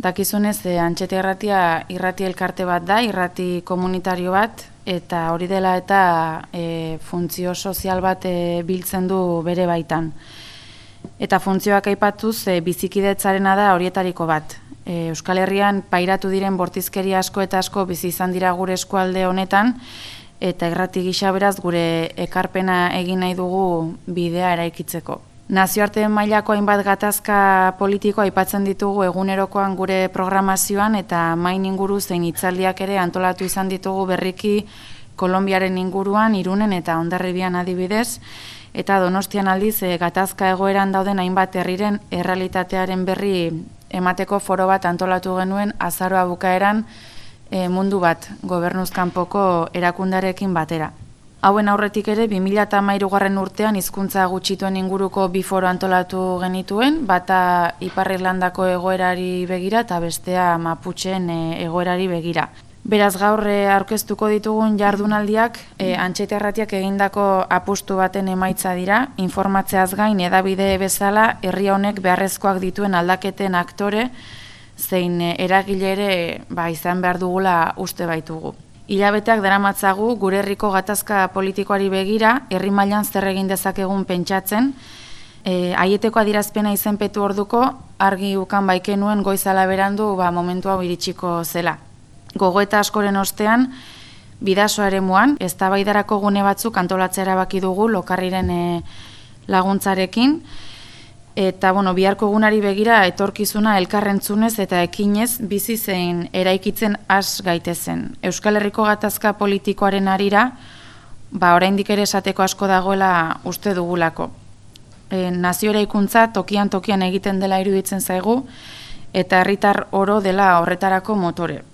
Dakizunez, e, antxete irratia irrati elkarte bat da, irrati komunitario bat, eta hori dela eta e, funtzio sozial bat e, biltzen du bere baitan. Eta funtzioak aipatuz, e, bizikidetzarena da horietariko bat. E, Euskal Herrian pairatu diren bortizkeria asko eta asko bizi izan dira gure eskualde honetan, eta irrati gisa beraz gure ekarpena egin nahi dugu bidea eraikitzeko. Nazioarte mailako hainbat gatazka politikoa aipatzen ditugu egunerokoan gure programazioan eta main inguru zein hitzaldiak ere antolatu izan ditugu berriki Kolonbiaren inguruan, Irunen eta Hondarribian adibidez eta Donostian aldiz e, gatazka egoeran dauden hainbat herriren errealitatearen berri emateko foro bat antolatu genuen azaroa bukaeran e, mundu bat gobernuzkanpoko erakundarekin batera. Hauen aurretik ere, 2008 garren urtean hizkuntza gutxituen inguruko biforo antolatu genituen, bata Ipar Irlandako egoerari begira eta bestea Maputxen eh, egoerari begira. Beraz gaur eh, aurkeztuko ditugun jardunaldiak e, antxete erratiak egindako apustu baten emaitza dira, informatzeaz gain edabide bezala herri honek beharrezkoak dituen aldaketen aktore, zein eragile ere ba, izan behar dugula uste baitugu. Ilabeteak daramatzagu gure herriko gatazka politikoari begira, herri mailan zer egin dezakegun pentsatzen, e, aieteko adirazpena izenpetu orduko, argi ukan baikenuen goizala berandu ba, momentu hau iritsiko zela. Gogoeta askoren ostean, bidasoa ere muan, ez gune batzuk antolatzera baki dugu lokarriren e, laguntzarekin, Eta, bueno, biharko egunari begira etorkizuna elkarrentzunez eta ekinez bizi zein eraikitzen has gaitezen. Euskal Herriko gatazka politikoaren arira, ba, oraindik ere esateko asko dagoela uste dugulako. E, nazio eraikuntza tokian tokian egiten dela iruditzen zaigu, eta herritar oro dela horretarako motore.